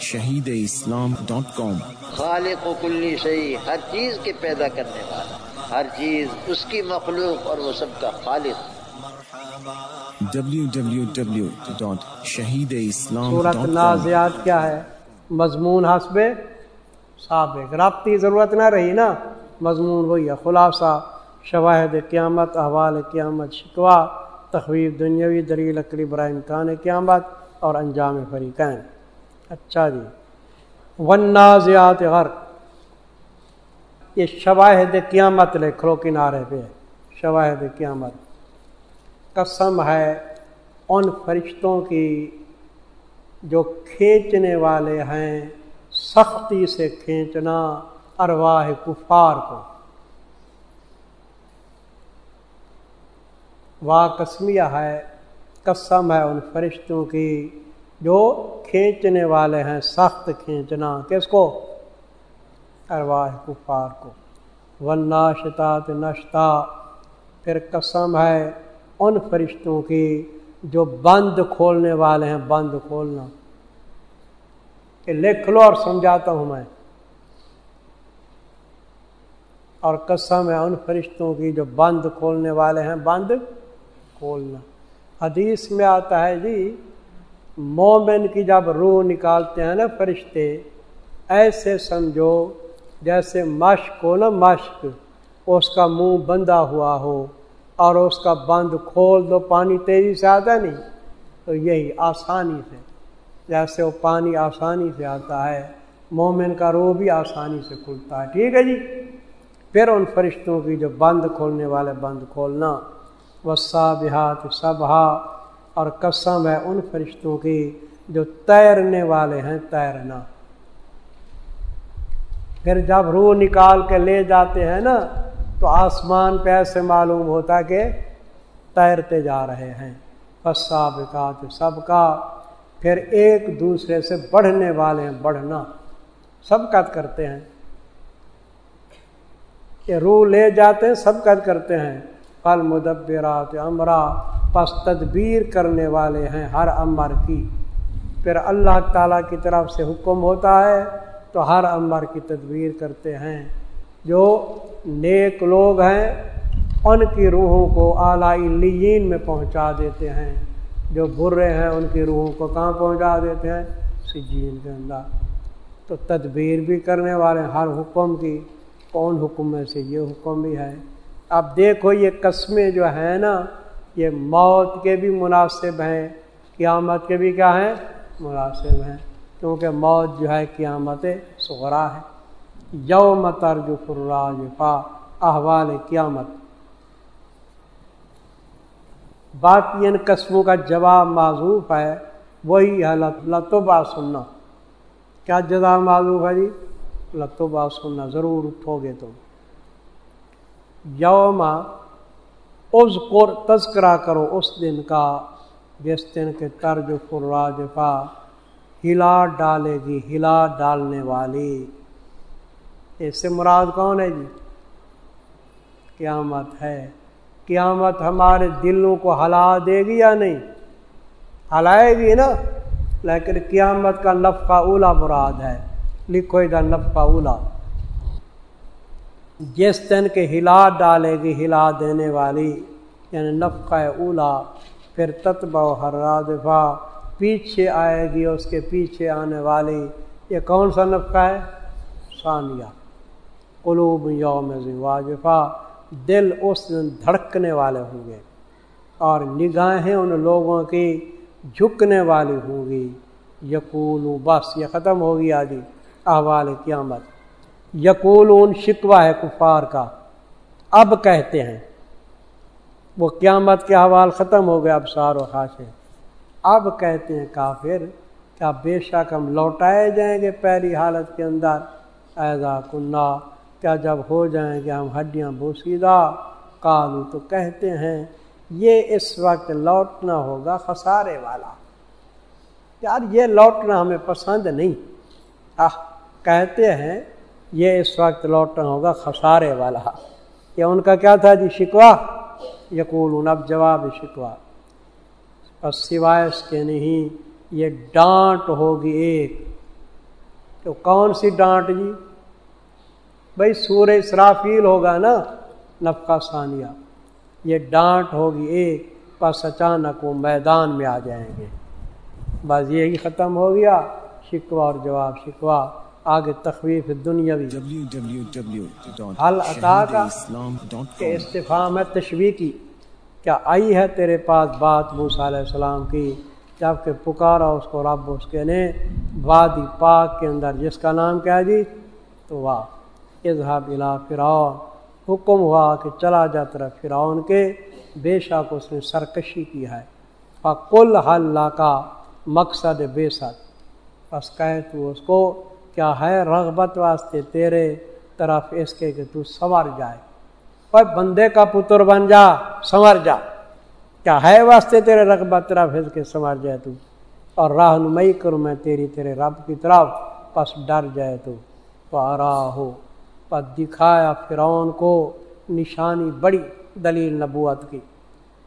شہید اسلام ڈاٹ کام۔ خالق و کلی شہی ہر چیز کے پیدا کرنے والا ہر چیز اس کی مخلوق اور وہ سب کا خالق۔ www.shahideislam.com نازیات کیا ہے؟ مضمون حسب سابق۔ رابطی ضرورت نہ رہی نا مضمون وہی ہے خلاصہ۔ شواہد قیامت احوال قیامت شکوا تخویف دنیاوی دری لکڑی برائے امکان قیامت اور انجام فریقین۔ اچھا جی ونازیات غرق۔ یہ شواہد قیامت لکھ لو کنارے پہ شواہد قیامت۔ قسم ہے ان فرشتوں کی جو کھینچنے والے ہیں، سختی سے کھینچنا ارواہ کفار کو۔ وا قسمیہ ہے، قسم ہے ان فرشتوں کی جو کھینچنے والے ہیں، سخت کھینچنا، کس کو؟ ارواہ کفار کو۔ وناشتات نشتا پھر قسم ہے ان فرشتوں کی جو بند کھولنے والے ہیں، بند کھولنا۔ کہ لکھ لو اور سمجھاتا ہوں میں۔ اور قسم ہے ان فرشتوں کی جو بند کھولنے والے ہیں، بند کھولنا۔ حدیث میں آتا ہے جی مومن کی جب روح نکالتے ہیں نا فرشتے، ایسے سمجھو جیسے مشق ہو نا مشق، اس کا منہ بندہ ہوا ہو اور اس کا بند کھول دو، پانی تیزی سے آتا نہیں، تو یہی آسانی سے، جیسے وہ پانی آسانی سے آتا ہے، مومن کا روح بھی آسانی سے کھلتا ہے، ٹھیک ہے جی؟ پھر ان فرشتوں کی جو بند کھولنے والے، بند کھولنا وسا بہات صبح اور قسم ہے ان فرشتوں کی جو تیرنے والے ہیں تیرنا۔ پھر جب روح نکال کے لے جاتے ہیں نا، تو آسمان پہ ایسے معلوم ہوتا کہ تیرتے جا رہے ہیں۔ پسا بکات سب کا پھر ایک دوسرے سے بڑھنے والے ہیں، بڑھنا۔ سب کرتے ہیں۔ کہ روح لے جاتے ہیں سب کرتے ہیں۔ پل مدبرات امرا پس تدبیر کرنے والے ہیں ہر امر کی۔ پھر اللہ تعالیٰ کی طرف سے حکم ہوتا ہے تو ہر امر کی تدبیر کرتے ہیں۔ جو نیک لوگ ہیں، ان کی روحوں کو اعلی لین میں پہنچا دیتے ہیں۔ جو برے ہیں، ان کی روحوں کو کہاں پہنچا دیتے ہیں؟ سجین کے اندر۔ تو تدبیر بھی کرنے والے ہر حکم کی۔ کون حکم میں سے یہ حکم بھی ہے؟ اب دیکھو، یہ قسمیں جو ہیں نا یہ موت کے بھی مناسب ہیں، قیامت کے بھی کیا ہیں؟ مناسب ہیں۔ کیونکہ موت جو ہے قیامت سغرا ہے۔ یوم ترج فراج پا احوال قیامت۔ باقی ان قسموں کا جواب معذوف ہے، وہی ہے لطبہ سننا۔ کیا جزا معذوف ہے جی؟ لطبہ سننا۔ ضرور اٹھو گے تم۔ یوم از قر تذکرہ کرو اس دن کا، جس دن کے طرز راجپا ہلا ڈالے گی ہلا ڈالنے والی۔ اس سے مراد کون ہے جی؟ قیامت ہے۔ قیامت ہمارے دلوں کو ہلا دے گی یا نہیں؟ ہلائے گی نا، لیکن قیامت کا نفقہ اولا مراد ہے۔ لکھو ادھر نفقہ اولا۔ جس دن کے ہلا ڈالے گی، ہلا دینے والی یعنی نفقہ اولا، پھر تتبہ و ہر رادفا پیچھے آئے گی اس کے پیچھے آنے والی۔ یہ کون سا نفقہ ہے؟ ثانیہ۔ قلوب یوم واجفہ۔ دل اس دن دھڑکنے والے ہوں گے اور نگاہیں ان لوگوں کی جھکنے والی ہوں گی۔ یقول بس یہ ختم ہوگی آدھی احوال قیامت۔ یقول شکوہ ہے کفار کا۔ اب کہتے ہیں، وہ قیامت کے حوال ختم ہو گئے، اب سار و خاصے اب کہتے ہیں کافر کیا بے شک ہم لوٹائے جائیں گے پہلی حالت کے اندر۔ ایزا کنہ کیا جب ہو جائیں گے ہم ہڈیاں بوسیدہ۔ کالو تو کہتے ہیں، یہ اس وقت لوٹنا ہوگا خسارے والا۔ یار یہ لوٹنا ہمیں پسند نہیں۔ آہ، کہتے ہیں یہ اس وقت لوٹنا ہوگا خسارے والا۔ یہ ان کا کیا تھا جی؟ شکوا یقول اب جواب شکوا بس سوائے اس کے نہیں، یہ ڈانٹ ہوگی ایک۔ تو کون سی ڈانٹ جی؟ بھائی سورہ اسرافیل ہوگا نا، نفقہ ثانیہ۔ یہ ڈانٹ ہوگی ایک پس اچانک وہ میدان میں آ جائیں گے۔ بس یہی ختم ہو گیا۔ شکوا اور جواب شکوا آگے تخویف دنیاوی۔ حل عطا کا کہ استفام ہے تشویح کی کیا آئی ہے تیرے پاس بات موسیٰ علیہ السلام کی؟ جبکہ پکارا اس کو رب اس کے نے وادی پاک کے اندر جس کا نام کیا جی؟ تو واہ اظہب الا فرعون۔ حکم ہوا کہ چلا جا طرف فرعون کے بے شک اس نے سرکشی کی ہے۔ کل حل کا مقصد بے شک۔ بس کہ تو اس کو کیا ہے رغبت واسطے تیرے طرف اس کے کہ تو سنور جائے۔ اور بندے کا پتر بن جا، سنور جا۔ کیا ہے واسطے تیرے رغبت طرف اس کے سنور جائے تو؟ اور رہنمائی کروں میں تیری، تیرے رب کی طرف، پس ڈر جائے تو؟ پارا ہو پس دکھایا فرعون کو نشانی بڑی دلیل نبوت کی۔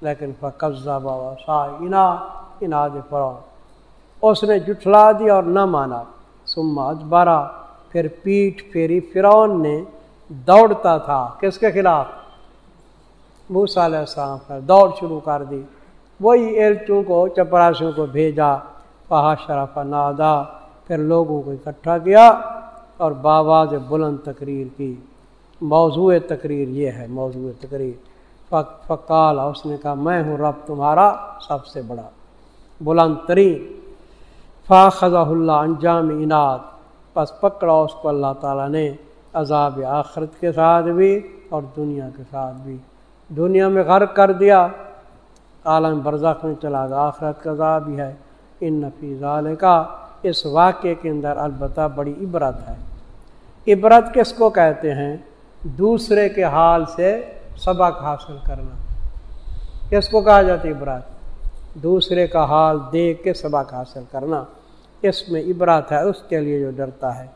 لیکن قبضہ بابا سا انا اناد فرعون۔ اس نے جٹھلا دیا اور نہ مانا۔ سما اجبارہ پھر پیٹ پھیری فرعون نے دوڑتا تھا۔ کس کے خلاف؟ موسا علیہ السلام پر دوڑ شروع کر دی۔ وہی ایلچوں کو چپراسیوں کو بھیجا۔ پہا شرف نادا پھر لوگوں کو اکٹھا کیا اور باواز بلند تقریر کی۔ موضوع تقریر یہ ہے، موضوع تقریر۔ فقال، اس نے کہا، میں ہوں رب تمہارا سب سے بڑا بلند ترین۔ فاخذ اللہ انجام انعد پس پکڑا اس کو اللہ تعالیٰ نے عذاب آخرت کے ساتھ بھی اور دنیا کے ساتھ بھی۔ دنیا میں غرق کر دیا۔ عالم برزخ میں چلا گیا۔ آخرت کا عذاب بھی ہے۔ ان نفیز عال کا اس واقعے کے اندر البتہ بڑی عبرت ہے۔ عبرت کس کو کہتے ہیں؟ دوسرے کے حال سے سبق حاصل کرنا۔ کس کو کہا جاتی عبرت؟ دوسرے کا حال دیکھ کے سبق حاصل کرنا۔ اس میں عبرت ہے، اس کے لیے جو ڈرتا ہے۔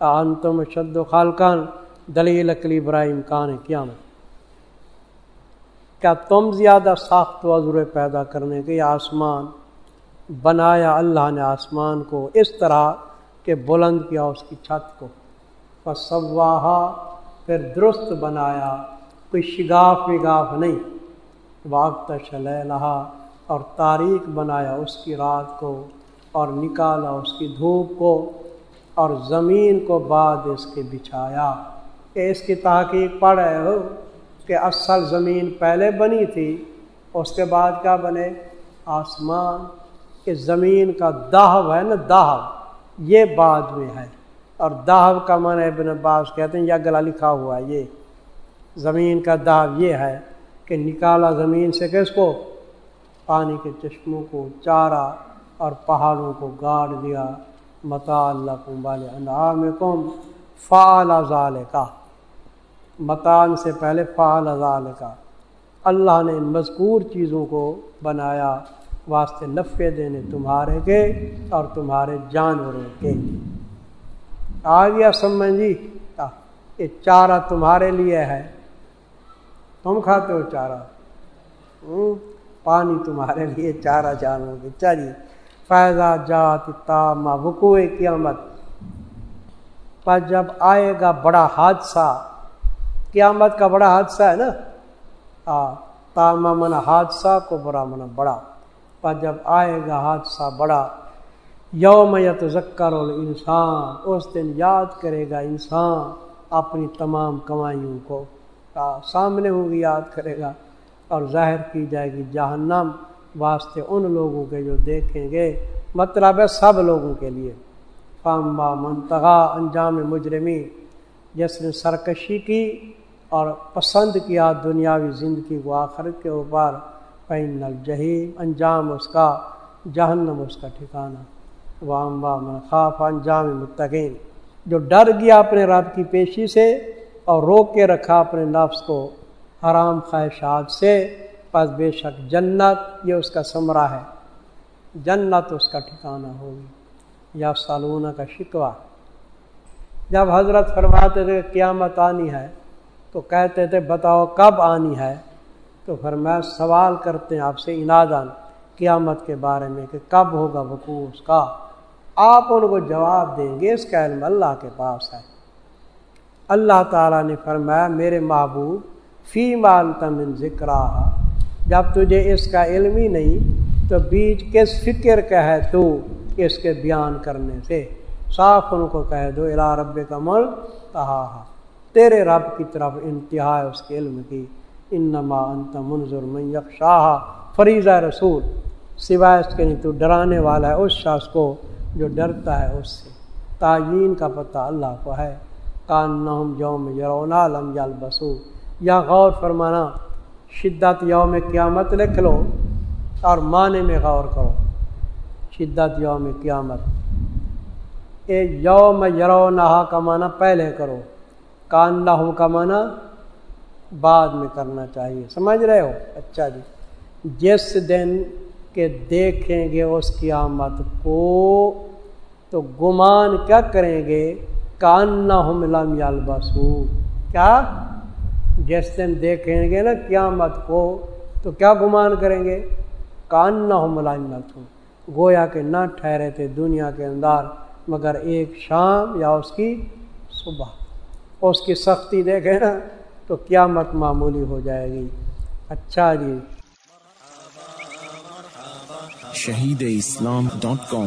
آن تم شد و خالقان دلیل اکلی ابراہیم کان قیامت۔ کیا تم زیادہ ساخت وضر پیدا کرنے کے آسمان؟ بنایا اللہ نے آسمان کو اس طرح کہ بلند کیا اس کی چھت کو۔ بس پھر درست بنایا، کوئی شگاف وگاف نہیں۔ واقت لہا اور تاریخ بنایا اس کی رات کو اور نکالا اس کی دھوپ کو اور زمین کو بعد اس کے بچھایا۔ کہ اس کی تحقیق پڑھ رہے ہو کہ اصل زمین پہلے بنی تھی، اس کے بعد کیا بنے؟ آسمان۔ کہ زمین کا دہو ہے نا دہو یہ بعد میں ہے۔ اور دہو کا من ابن عباس کہتے ہیں، یا گلا لکھا ہوا ہے یہ۔ زمین کا دہو یہ ہے کہ نکالا زمین سے کس کو؟ پانی کے چشموں کو چارہ اور پہاڑوں کو گاڑ دیا۔ متا اللہ کم والے انعام کم فعال ازال کا متان سے پہلے فعال ازال کا اللہ نے ان مذکور چیزوں کو بنایا واسطے نفع دینے تمہارے کے اور تمہارے جانوروں کے۔ آ گیا سمجھ جی؟ یہ چارہ تمہارے لیے ہے۔ تم کھاتے ہو چارہ۔ پانی تمہارے لیے چارہ جانوروں کے چاہیے فیضا جات تام وقوع قیامت۔ پر جب آئے گا بڑا حادثہ، قیامت کا بڑا حادثہ ہے نا؟ ہاں تامہ من حادثہ کو برا من بڑا۔ پر جب آئے گا حادثہ بڑا، یوم یت ذکر انسان اس دن یاد کرے گا انسان اپنی تمام کمائیوں کو۔ سامنے ہوں گی یاد کرے گا۔ اور ظاہر کی جائے گی جہنم واسطے ان لوگوں کے جو دیکھیں گے مطلب ہے سب لوگوں کے لیے۔ فامبا منتغا انجام مجرمی جس نے سرکشی کی اور پسند کیا دنیاوی زندگی کو آخرت کے اوپر پین الجہی انجام اس کا، جہنم اس کا ٹھکانا وامبا من خواب انجام متقین جو ڈر گیا اپنے رب کی پیشی سے اور روک کے رکھا اپنے نفس کو حرام خواہشات سے پس بے شک جنت یہ اس کا ثمرہ ہے۔ جنت اس کا ٹھکانہ ہوگی۔ یا سالونہ کا شکوہ۔ جب حضرت فرماتے تھے قیامت آنی ہے، تو کہتے تھے بتاؤ کب آنی ہے؟ تو پھر میں سوال کرتے ہیں آپ سے انادان قیامت کے بارے میں کہ کب ہوگا وقوع اس کا؟ آپ ان کو جواب دیں گے، اس کا علم اللہ کے پاس ہے۔ اللہ تعالیٰ نے فرمایا، میرے محبوب فی مال تمن ذکر جب تجھے اس کا علم ہی نہیں، تو بیچ کس فکر کا ہے تو اس کے بیان کرنے سے؟ صاف ان کو کہہ دو الا رب کا مل کہا تیرے رب کی طرف انتہا اس کے علم کی۔ انما انت منظر من یکشاہ فریضہ رسول، سوائے اس کے نہیں، تو ڈرانے والا ہے اس شخص کو جو ڈرتا ہے اس سے۔ تعین کا پتہ اللہ کو ہے۔ کان نہم یوم یرونا لم جل بسو یا غور فرمانا، شدت یوم قیامت لکھ لو اور معنی میں غور کرو۔ شدت یوم قیامت۔ اے یوم یرونا کا معنی پہلے کرو کان نہ کا معنی بعد میں کرنا چاہیے۔ سمجھ رہے ہو؟ اچھا جی۔ جس دن کے دیکھیں گے اس قیامت کو تو گمان کیا کریں گے؟ کان نہ لم یالبسو کیا؟ جس دن دیکھیں گے نا قیامت کو، تو کیا گمان کریں گے؟ کان نہ ملام گویا کہ نہ ٹھہرے تھے دنیا کے اندر، مگر ایک شام یا اس کی صبح۔ اس کی سختی دیکھیں نا، تو قیامت معمولی ہو جائے گی۔ اچھا جی۔ شہید اسلام ڈاٹ کام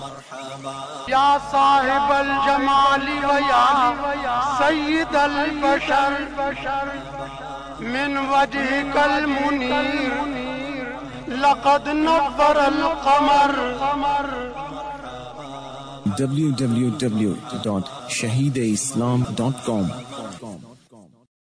یا صاحب الجمال و یا سید البشر من وجهك المنیر لقد نور القمر www.shahideislam.com